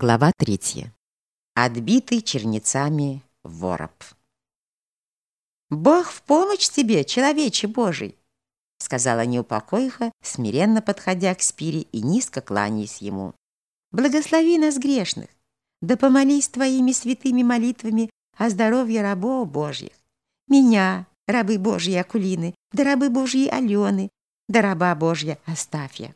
Глава третья. Отбитый черницами вороб. «Бог в помощь тебе, человече Божий!» сказала неупокоиха, смиренно подходя к Спире и низко кланяясь ему. «Благослови нас грешных, да помолись твоими святыми молитвами о здоровье рабов Божьих, меня, рабы Божьи Акулины, да рабы Божьи Алены, да раба Божья Астафья».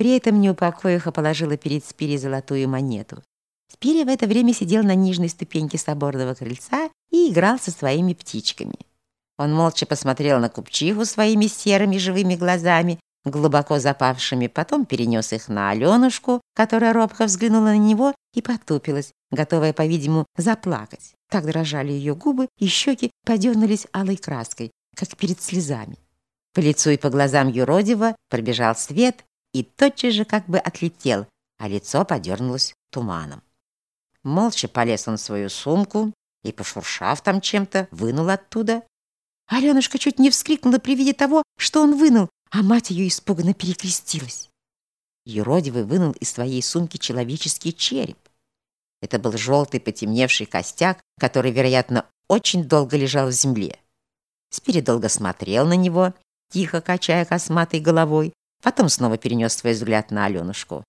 При этом неупокоиха положила перед Спири золотую монету. Спири в это время сидел на нижней ступеньке соборного крыльца и играл со своими птичками. Он молча посмотрел на купчиху своими серыми живыми глазами, глубоко запавшими, потом перенес их на Аленушку, которая робко взглянула на него и потупилась, готовая, по-видимому, заплакать. Так дрожали ее губы, и щеки подернулись алой краской, как перед слезами. По лицу и по глазам юродива пробежал свет, и тотчас же как бы отлетел, а лицо подернулось туманом. Молча полез он в свою сумку и, пошуршав там чем-то, вынул оттуда. Аленушка чуть не вскрикнула при виде того, что он вынул, а мать ее испуганно перекрестилась. Юродивый вынул из своей сумки человеческий череп. Это был желтый потемневший костяк, который, вероятно, очень долго лежал в земле. Спирит долго смотрел на него, тихо качая косматой головой, Потом снова перенес свой взгляд на Аленушку.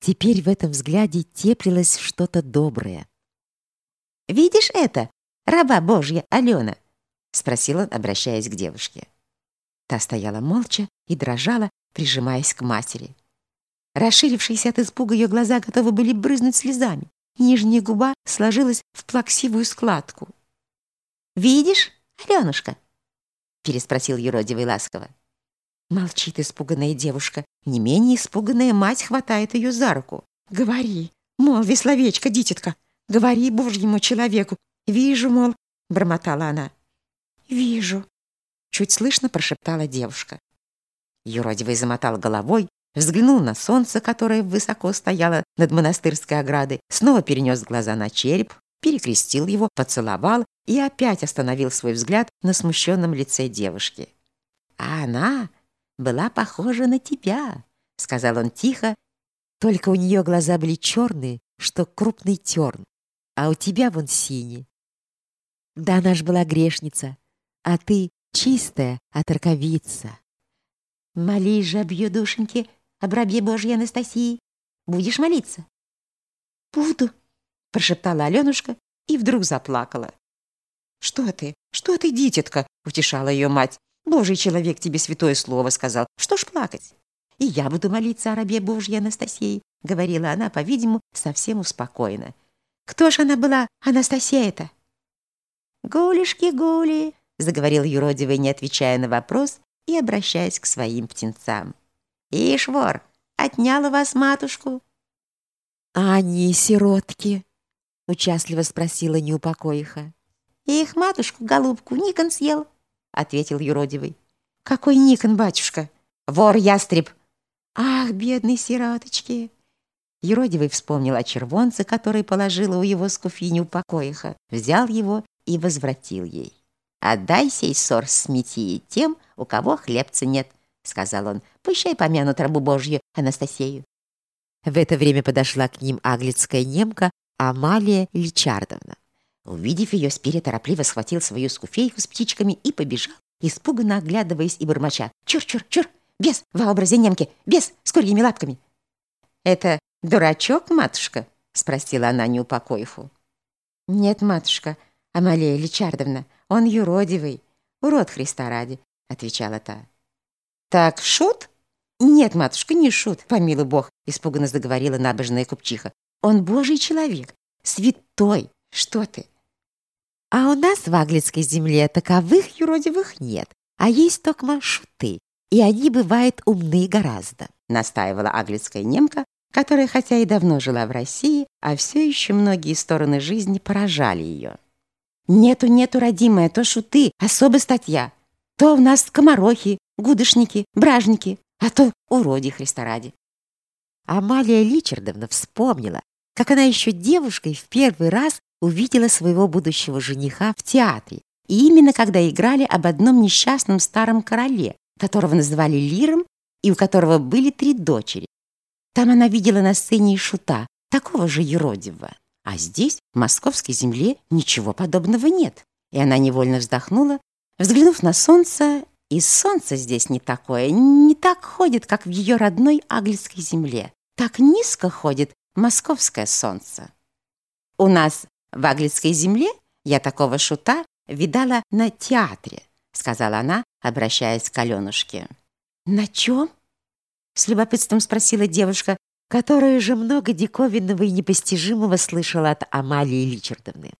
Теперь в этом взгляде теплилось что-то доброе. «Видишь это, раба Божья Алена?» — спросил он, обращаясь к девушке. Та стояла молча и дрожала, прижимаясь к матери. Расширившиеся от испуга ее глаза готовы были брызнуть слезами. Нижняя губа сложилась в плаксивую складку. «Видишь, Аленушка?» — переспросил юродивый ласково. Молчит испуганная девушка. Не менее испуганная мать хватает ее за руку. «Говори, молви словечко, дитятка, говори божьему человеку. Вижу, мол», — бормотала она. «Вижу», — чуть слышно прошептала девушка. Юродивый замотал головой, взглянул на солнце, которое высоко стояло над монастырской оградой, снова перенес глаза на череп, перекрестил его, поцеловал и опять остановил свой взгляд на смущенном лице девушки. А она была похожа на тебя», — сказал он тихо, «только у нее глаза были черные, что крупный терн, а у тебя вон синий. Да она ж была грешница, а ты чистая оторковица». «Молись же об ее душеньке, об рабе Божьей Анастасии. Будешь молиться?» «Буду», — прошептала Аленушка и вдруг заплакала. «Что ты? Что ты, дитятка?» — утешала ее мать. Божий человек тебе святое слово сказал. Что ж плакать? И я буду молиться о рабе Божьей Анастасии, говорила она, по-видимому, совсем успокоена. Кто ж она была, Анастасия-то? Гулишки-гули, заговорил юродивый, не отвечая на вопрос и обращаясь к своим птенцам. Ишь, вор, отняла вас матушку. А они сиротки, участливо спросила неупокоиха. Их матушку, голубку, Никон съел, — ответил юродивый. «Какой Никон, батюшка? Вор-ястреб!» «Ах, бедный сироточки!» Юродивый вспомнил о червонце, который положила у его скуфиню покоиха, взял его и возвратил ей. «Отдай сей ссор с Метией тем, у кого хлебца нет», — сказал он. «Пущай помянут рабу Божью Анастасию». В это время подошла к ним аглицкая немка Амалия Личардовна. Увидев ее, Спирит торопливо схватил свою скуфейку с птичками и побежал, испуганно оглядываясь и бормоча. «Чур-чур-чур! Бес в образе немки! Бес с курьими лапками!» «Это дурачок, матушка?» — спросила она неупокоиху. «Нет, матушка, Амалия Личардовна, он юродивый, урод Христа ради», — отвечала та. «Так шут?» «Нет, матушка, не шут, помилуй бог», — испуганно заговорила набожная купчиха. «Он божий человек, святой, что ты?» А у нас в Аглицкой земле таковых юродивых нет, а есть только шуты, и они бывают умны гораздо, настаивала аглицкая немка, которая хотя и давно жила в России, а все еще многие стороны жизни поражали ее. Нету, нету, родимая, то шуты, особая статья. То у нас скоморохи, гудошники, бражники, а то уроди Христа ради. Амалия Личардовна вспомнила, как она еще девушкой в первый раз увидела своего будущего жениха в театре, и именно когда играли об одном несчастном старом короле, которого называли Лиром и у которого были три дочери. Там она видела на сцене и шута, такого же юродивого. А здесь, в московской земле, ничего подобного нет. И она невольно вздохнула, взглянув на солнце, и солнце здесь не такое, не так ходит, как в ее родной Аглицкой земле. Так низко ходит московское солнце. У нас в Аглицкой земле я такого шута видала на театре, сказала она, обращаясь к Аленушке. На чем? С любопытством спросила девушка, которая же много диковинного и непостижимого слышала от Амалии Личардовны.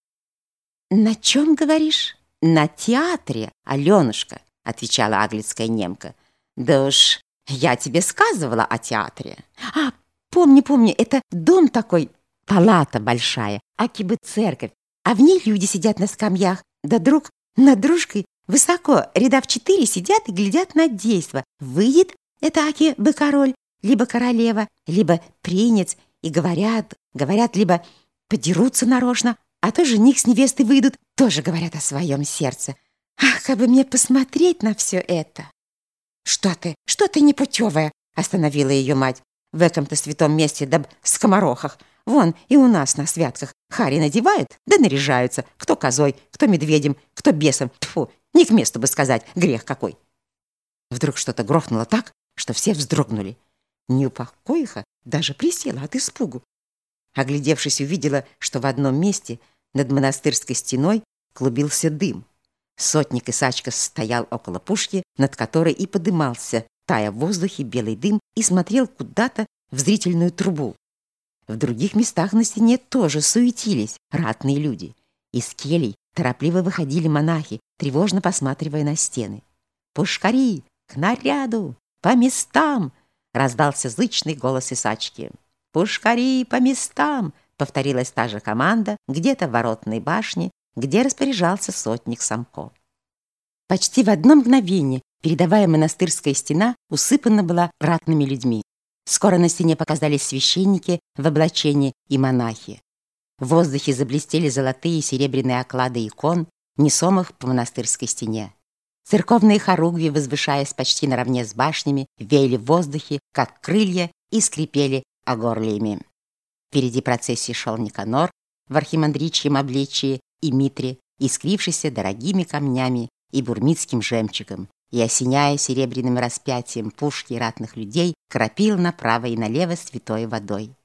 «На чем, говоришь?» «На театре, Аленушка», — отвечала аглицкая немка. «Да уж, я тебе сказывала о театре». «А, помню, помню, это дом такой, палата большая, аки бы церковь, а в ней люди сидят на скамьях, да друг над дружкой высоко, ряда в четыре сидят и глядят на действо. Выйдет это аки бы король, либо королева, либо принец, и говорят, говорят, либо подерутся нарочно, а то жених с невестой выйдут, тоже говорят о своем сердце. Ах, как бы мне посмотреть на все это! Что ты, что ты непутевая? Остановила ее мать. В этом-то святом месте, да скоморохах. Вон и у нас на святках хари надевают, да наряжаются. Кто козой, кто медведем, кто бесом. Тьфу, не к месту бы сказать, грех какой. Вдруг что-то грохнуло так, что все вздрогнули. Неупокоиха даже присела от испугу. Оглядевшись, увидела, что в одном месте над монастырской стеной клубился дым. Сотник Исачка стоял около пушки, над которой и подымался, тая в воздухе белый дым, и смотрел куда-то в зрительную трубу. В других местах на стене тоже суетились ратные люди. Из келей торопливо выходили монахи, тревожно посматривая на стены. «Пушкари! К наряду! По местам!» раздался зычный голос Исачки. «Пушкари по местам!» — повторилась та же команда где-то в воротной башне, где распоряжался сотник Самко. Почти в одно мгновение передовая монастырская стена усыпана была ратными людьми. Скоро на стене показались священники в облачении и монахи. В воздухе заблестели золотые и серебряные оклады икон, несомых по монастырской стене. Церковные хоругви, возвышаясь почти наравне с башнями, веяли в воздухе, как крылья, и скрипели огорлиями. Впереди процессии шел Никанор в архимандричьем обличии и митре, искрившийся дорогими камнями и бурмитским жемчугом, и, осеняя серебряным распятием пушки ратных людей, кропил направо и налево святой водой.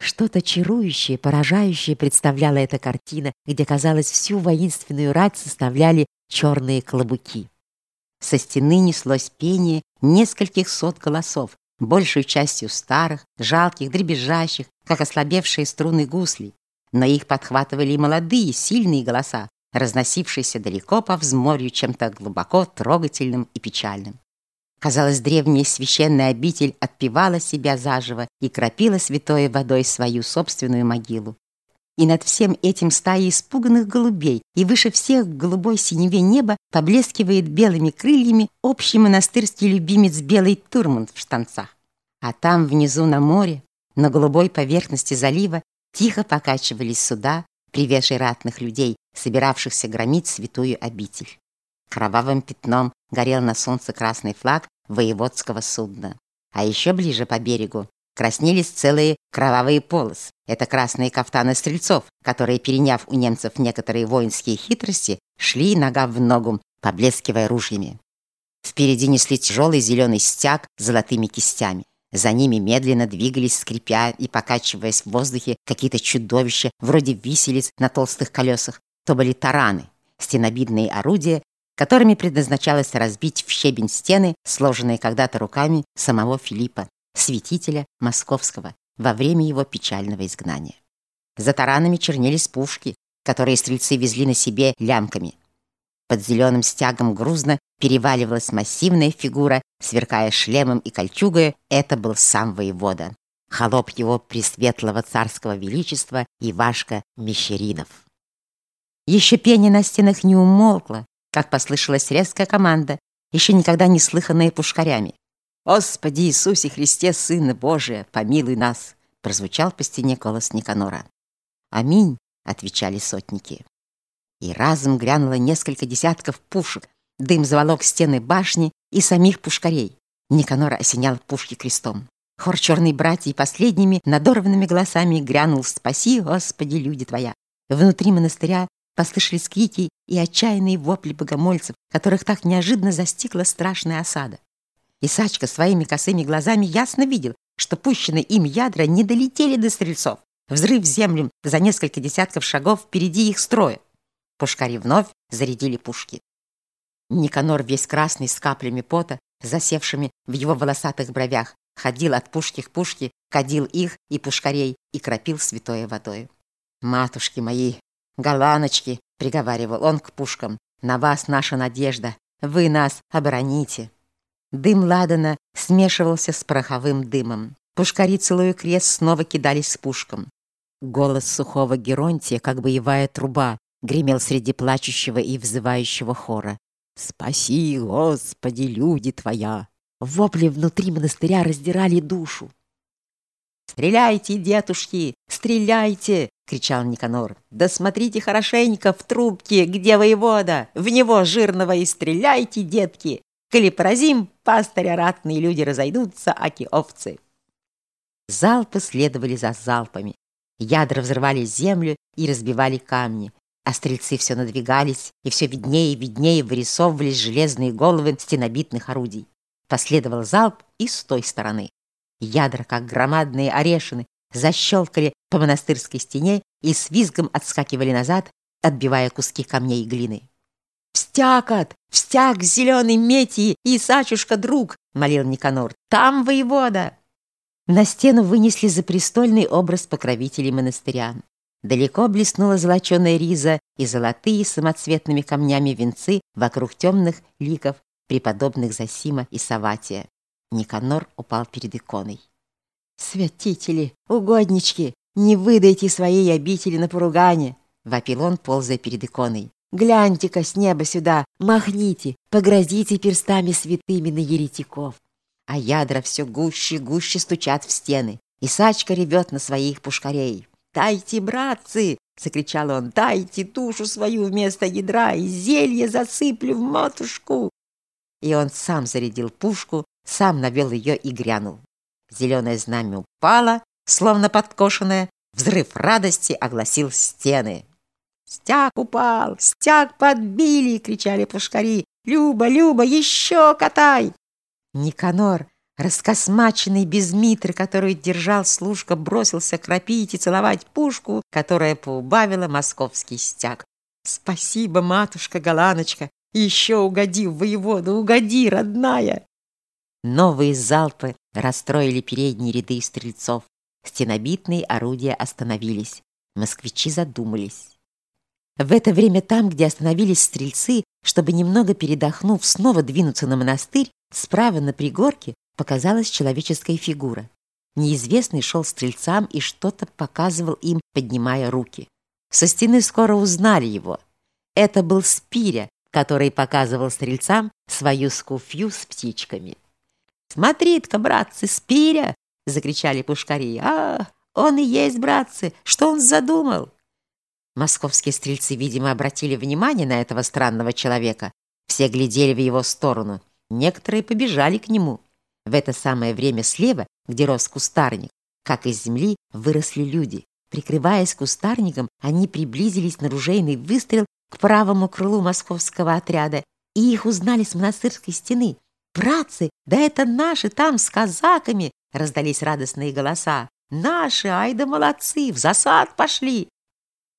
Что-то чарующее, поражающее представляла эта картина, где, казалось, всю воинственную рать составляли черные клобуки. Со стены неслось пение нескольких сот голосов, большую частью старых, жалких, дребезжащих, как ослабевшие струны гусли. Но их подхватывали и молодые, сильные голоса, разносившиеся далеко по взморью чем-то глубоко трогательным и печальным. Казалось, древняя священная обитель отпевала себя заживо и кропила святой водой свою собственную могилу. И над всем этим стаи испуганных голубей, и выше всех в голубой синеве неба поблескивает белыми крыльями общий монастырский любимец белый турмунд в штанцах. А там внизу на море, на голубой поверхности залива, тихо покачивались суда, привезшие ратных людей, собиравшихся громить святую обитель. Кровавым пятном горел на солнце красный флаг воеводского судна. А еще ближе по берегу краснелись целые кровавые полосы. Это красные кафтаны стрельцов, которые, переняв у немцев некоторые воинские хитрости, шли нога в ногу, поблескивая ружьями. Впереди несли тяжелый зеленый стяг с золотыми кистями. За ними медленно двигались, скрипя и покачиваясь в воздухе, какие-то чудовища, вроде виселиц на толстых колесах. То были тараны, стенобидные орудия, которыми предназначалось разбить в щебень стены, сложенные когда-то руками самого Филиппа, святителя Московского, во время его печального изгнания. За таранами чернелись пушки, которые стрельцы везли на себе лямками. Под зеленым стягом грузно переваливалась массивная фигура, сверкая шлемом и кольчугой, это был сам воевода, холоп его пресветлого царского величества Ивашка Мещеринов. Еще пение на стенах не умолкло, как послышалась резкая команда, еще никогда не слыханная пушкарями. «Господи Иисусе Христе, Сын Божий, помилуй нас!» прозвучал по стене голос Никанора. «Аминь!» — отвечали сотники. И разом грянуло несколько десятков пушек, дым заволок стены башни и самих пушкарей. Никанор осенял пушки крестом. Хор черной братьи последними надорванными голосами грянул «Спаси, Господи, люди Твоя!». Внутри монастыря послышались крики и отчаянные вопли богомольцев, которых так неожиданно застигла страшная осада. Исачка своими косыми глазами ясно видел, что пущенные им ядра не долетели до стрельцов. Взрыв землю за несколько десятков шагов впереди их строя. Пушкари вновь зарядили пушки. Никанор, весь красный, с каплями пота, засевшими в его волосатых бровях, ходил от пушки к пушке, кадил их и пушкарей и кропил святой водой. «Матушки мои, голаночки!» — приговаривал он к пушкам. «На вас наша надежда, вы нас обороните!» Дым ладана смешивался с пороховым дымом. Пушкари, целую крест, снова кидались с пушком. Голос сухого Геронтия, как боевая труба, гремел среди плачущего и взывающего хора. «Спаси, Господи, люди Твоя!» Вопли внутри монастыря раздирали душу. «Стреляйте, детушки, стреляйте!» — кричал Никанор. «Да смотрите хорошенько в трубке, где воевода! В него жирного и стреляйте, детки! Коли поразим, пастыря ратные люди разойдутся, аки овцы!» Залпы следовали за залпами. Ядра взрывали землю и разбивали камни а стрельцы все надвигались, и все виднее и виднее вырисовывались железные головы стенобитных орудий. Последовал залп и с той стороны. Ядра, как громадные орешины, защелкали по монастырской стене и с визгом отскакивали назад, отбивая куски камней и глины. «Встякот! Встяк зеленый мети и Сачушка друг!» — молил Никанор. «Там воевода!» На стену вынесли запрестольный образ покровителей монастыря. Далеко блеснула золоченая риза и золотые самоцветными камнями венцы вокруг темных ликов преподобных Засима и Саватия. Никанор упал перед иконой. «Святители, угоднички, не выдайте своей обители на поругание!» — вопил он, ползая перед иконой. «Гляньте-ка с неба сюда, махните, погрозите перстами святыми на еретиков!» А ядра все гуще гуще стучат в стены, и Сачка ревет на своих пушкарей. «Дайте, братцы!» — закричал он. «Дайте тушу свою вместо ядра, и зелье засыплю в матушку!» И он сам зарядил пушку, сам навел ее и грянул. Зеленое знамя упало, словно подкошенное, взрыв радости огласил стены. «Стяг упал! Стяг подбили!» — кричали пушкари. «Люба, Люба, еще катай!» Никанор Раскосмаченный без митры, которую держал служка, бросился кропить и целовать пушку, которая поубавила московский стяг. «Спасибо, матушка Галаночка! Еще угоди, воевода, угоди, родная!» Новые залпы расстроили передние ряды стрельцов. Стенобитные орудия остановились. Москвичи задумались. В это время там, где остановились стрельцы, чтобы немного передохнув, снова двинуться на монастырь, справа на пригорке показалась человеческая фигура. Неизвестный шел стрельцам и что-то показывал им, поднимая руки. Со стены скоро узнали его. Это был Спиря, который показывал стрельцам свою скуфью с птичками. «Смотри-ка, братцы, Спиря!» — закричали пушкари. «А, он и есть, братцы! Что он задумал?» Московские стрельцы, видимо, обратили внимание на этого странного человека. Все глядели в его сторону. Некоторые побежали к нему. В это самое время слева, где рос кустарник, как из земли выросли люди. Прикрываясь кустарником, они приблизились на ружейный выстрел к правому крылу московского отряда, и их узнали с монастырской стены. «Братцы, да это наши там с казаками!» — раздались радостные голоса. «Наши, ай да молодцы, в засад пошли!»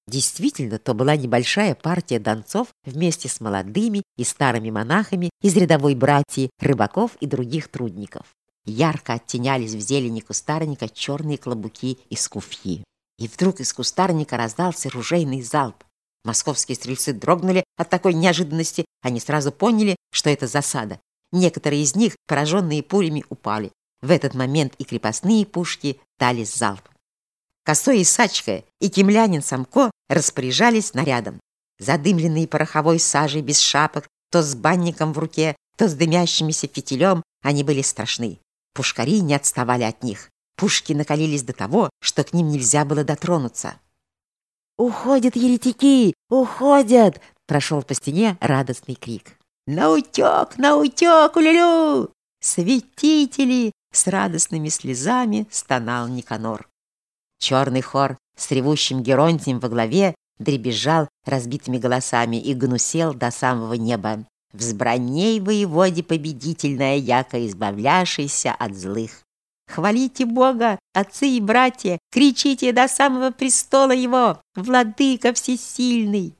Действительно, то была небольшая партия донцов вместе с молодыми и старыми монахами из рядовой братьи, рыбаков и других трудников. Ярко оттенялись в зелени кустарника черные клобуки и скуфьи. И вдруг из кустарника раздался ружейный залп. Московские стрельцы дрогнули от такой неожиданности, они сразу поняли, что это засада. Некоторые из них, пораженные пулями, упали. В этот момент и крепостные пушки дали залп. Косой и Сачка и кемлянин Самко распоряжались нарядом. Задымленные пороховой сажей без шапок, то с банником в руке, то с дымящимися фитилем, они были страшны. Пушкари не отставали от них. Пушки накалились до того, что к ним нельзя было дотронуться. «Уходят еретики! Уходят!» Прошел по стене радостный крик. «Наутек! Наутек! Улюлю! Святители! с радостными слезами стонал Никанор. Черный хор с ревущим Геронтием во главе дребезжал разбитыми голосами и гнусел до самого неба. «Взбраней воеводе победительная, яко избавляшийся от злых». Хвалите Бога, отцы и братья, кричите до самого престола Его, Владыка всесильный.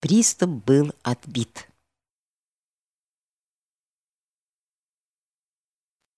Приступ был отбит.